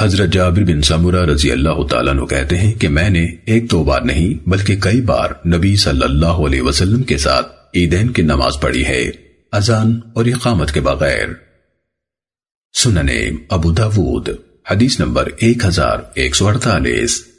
حضرت جابر بن سمرہ رضی اللہ تعالیٰ عنہ کہتے ہیں کہ میں نے ایک دو بار نہیں بلکہ کئی بار نبی صلی اللہ علیہ وسلم کے ساتھ عیدین کی نماز پڑھی ہے، اذان اور اقامت کے بغیر۔ سننے ابو داود، حدیث نمبر ایک ہزار ایک سو اڑتالیس۔